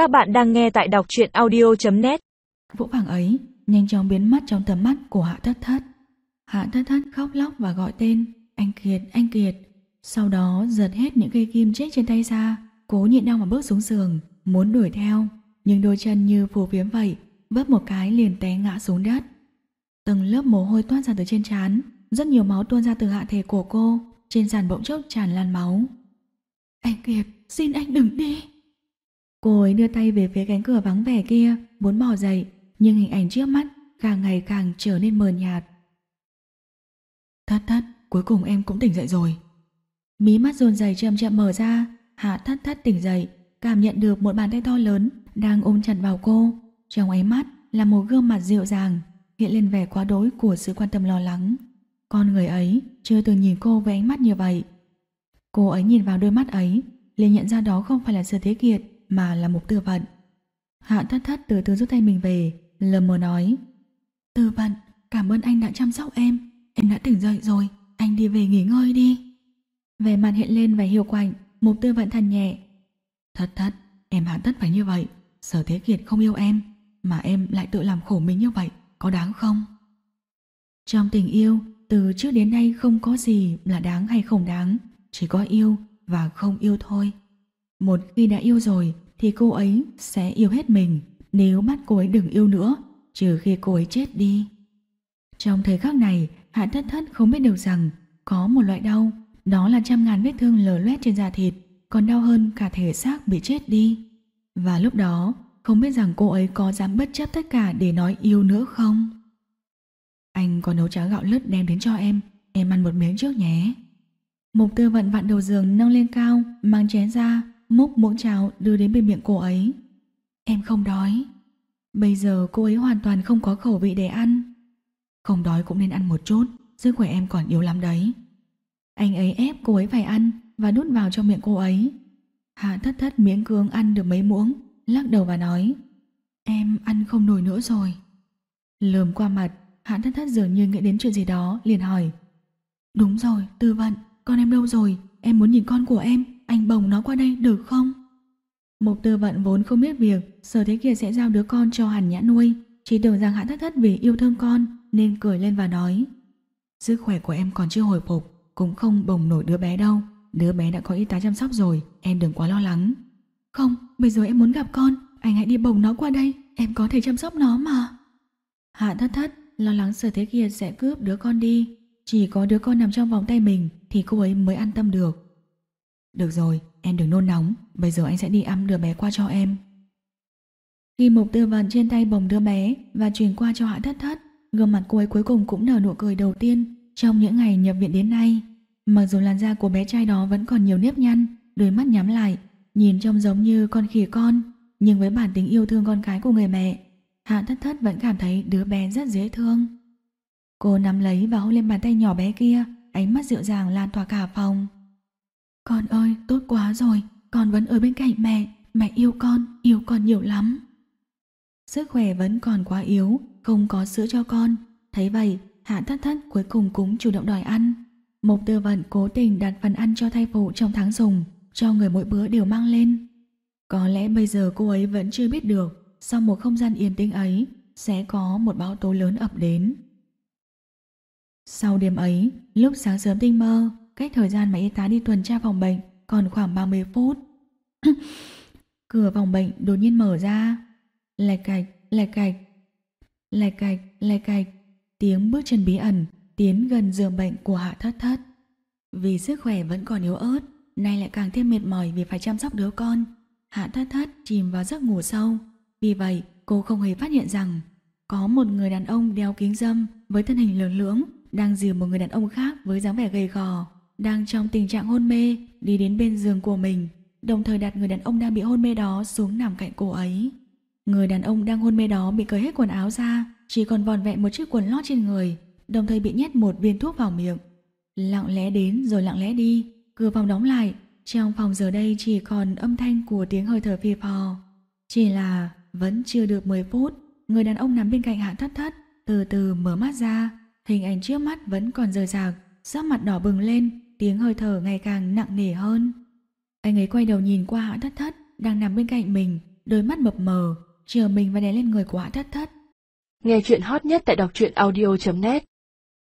Các bạn đang nghe tại đọc truyện audio.net Vũ bằng ấy nhanh chóng biến mất trong tầm mắt của Hạ Thất Thất. Hạ Thất Thất khóc lóc và gọi tên Anh Kiệt, anh Kiệt. Sau đó giật hết những cây kim chết trên tay ra, cố nhịn đau mà bước xuống giường, muốn đuổi theo. Nhưng đôi chân như phù phiếm vậy, vấp một cái liền té ngã xuống đất. Từng lớp mồ hôi toát ra từ trên trán, rất nhiều máu tuôn ra từ hạ thể của cô, trên sàn bỗng chốc tràn lan máu. Anh Kiệt, xin anh đừng đi. Cô ấy đưa tay về phía cánh cửa vắng vẻ kia, muốn bỏ dậy, nhưng hình ảnh trước mắt càng ngày càng trở nên mờ nhạt. Thất thất, cuối cùng em cũng tỉnh dậy rồi. Mí mắt dồn dày chậm chậm mở ra, hạ thất thất tỉnh dậy, cảm nhận được một bàn tay to lớn đang ôm chặt vào cô. Trong ánh mắt là một gương mặt dịu dàng, hiện lên vẻ quá đối của sự quan tâm lo lắng. Con người ấy chưa từng nhìn cô với ánh mắt như vậy. Cô ấy nhìn vào đôi mắt ấy, liền nhận ra đó không phải là sự thế kiệt mà là mục tư vận. Hạ thất thất từ từ rút tay mình về, lờ mờ nói. Tư vận, cảm ơn anh đã chăm sóc em. Em đã tỉnh dậy rồi, anh đi về nghỉ ngơi đi. Về mặt hiện lên vẻ hiệu quạnh, mục tư vận thần nhẹ. Thất thất, em hạ tất phải như vậy. Sở thế kiệt không yêu em, mà em lại tự làm khổ mình như vậy, có đáng không? Trong tình yêu, từ trước đến nay không có gì là đáng hay không đáng, chỉ có yêu và không yêu thôi. Một khi đã yêu rồi thì cô ấy sẽ yêu hết mình nếu bắt cô ấy đừng yêu nữa, trừ khi cô ấy chết đi. Trong thời khắc này, Hạ Thất Thất không biết được rằng có một loại đau, đó là trăm ngàn vết thương lở loét trên da thịt, còn đau hơn cả thể xác bị chết đi. Và lúc đó, không biết rằng cô ấy có dám bất chấp tất cả để nói yêu nữa không? Anh có nấu cháo gạo lứt đem đến cho em, em ăn một miếng trước nhé. Mục tư vận vặn đầu giường nâng lên cao, mang chén ra, múc muỗng cháo đưa đến bên miệng cô ấy. Em không đói. Bây giờ cô ấy hoàn toàn không có khẩu vị để ăn. Không đói cũng nên ăn một chút, sức khỏe em còn yếu lắm đấy. Anh ấy ép cô ấy phải ăn và đút vào trong miệng cô ấy. Hạ thất thất miễn cương ăn được mấy muỗng, lắc đầu và nói Em ăn không nổi nữa rồi. Lườm qua mặt, Hạ thất thất dường như nghĩ đến chuyện gì đó, liền hỏi Đúng rồi, tư vận, con em đâu rồi? Em muốn nhìn con của em, anh bồng nó qua đây được không? Mục tư vận vốn không biết việc Sở Thế kia sẽ giao đứa con cho Hàn Nhã nuôi. Chỉ tưởng rằng Hạ Thất Thất vì yêu thương con Nên cười lên và nói Sức khỏe của em còn chưa hồi phục Cũng không bồng nổi đứa bé đâu. Đứa bé đã có y tá chăm sóc rồi Em đừng quá lo lắng. Không, bây giờ em muốn gặp con Anh hãy đi bồng nó qua đây Em có thể chăm sóc nó mà. Hạ Thất Thất lo lắng Sở Thế kia sẽ cướp đứa con đi. Chỉ có đứa con nằm trong vòng tay mình Thì cô ấy mới an tâm được được rồi, em đừng nôn nóng, bây giờ anh sẽ đi âm đứa bé qua cho em. Khi mục tư vần trên tay bồng đứa bé và truyền qua cho hạ thất thất, gương mặt cô ấy cuối cùng cũng nở nụ cười đầu tiên trong những ngày nhập viện đến nay. Mặc dù làn da của bé trai đó vẫn còn nhiều nếp nhăn, đôi mắt nhắm lại, nhìn trông giống như con khỉ con, nhưng với bản tính yêu thương con cái của người mẹ, Hạ Thất Thất vẫn cảm thấy đứa bé rất dễ thương. Cô nắm lấy và hôn lên bàn tay nhỏ bé kia, ánh mắt dịu dàng lan tỏa cả phòng. Con ơi, tốt quá rồi, con vẫn ở bên cạnh mẹ, mẹ yêu con, yêu con nhiều lắm. Sức khỏe vẫn còn quá yếu, không có sữa cho con. Thấy vậy, Hạ Thất Thất cuối cùng cũng chủ động đòi ăn. Mục tư vận cố tình đặt phần ăn cho thai phụ trong tháng dùng, cho người mỗi bữa đều mang lên. Có lẽ bây giờ cô ấy vẫn chưa biết được, sau một không gian yên tĩnh ấy, sẽ có một bão tố lớn ập đến. Sau đêm ấy, lúc sáng sớm tinh mơ, Cách thời gian mà y tá đi tuần tra phòng bệnh còn khoảng 30 phút. Cửa phòng bệnh đột nhiên mở ra. Lạch cạch, lạch cạch. Lạch cạch, lạch cạch. Tiếng bước chân bí ẩn tiến gần giường bệnh của Hạ Thất Thất. Vì sức khỏe vẫn còn yếu ớt, nay lại càng thêm mệt mỏi vì phải chăm sóc đứa con. Hạ Thất Thất chìm vào giấc ngủ sâu. Vì vậy, cô không hề phát hiện rằng có một người đàn ông đeo kính dâm với thân hình lớn lưỡng đang dìu một người đàn ông khác với dáng vẻ gầy gò đang trong tình trạng hôn mê đi đến bên giường của mình, đồng thời đặt người đàn ông đang bị hôn mê đó xuống nằm cạnh cô ấy. Người đàn ông đang hôn mê đó bị cởi hết quần áo ra, chỉ còn vòn vẹn một chiếc quần lót trên người, đồng thời bị nhét một viên thuốc vào miệng. Lặng lẽ đến rồi lặng lẽ đi, cửa phòng đóng lại, trong phòng giờ đây chỉ còn âm thanh của tiếng hơi thở phì phò. Chỉ là vẫn chưa được 10 phút, người đàn ông nằm bên cạnh hạ thất thất, từ từ mở mắt ra, hình ảnh trước mắt vẫn còn rời rạc, sắc mặt đỏ bừng lên, tiếng hơi thở ngày càng nặng nề hơn. Anh ấy quay đầu nhìn qua hạ thất thất đang nằm bên cạnh mình, đôi mắt mập mờ, chờ mình và đè lên người của hạ thất thất. Nghe chuyện hot nhất tại đọc truyện audio.net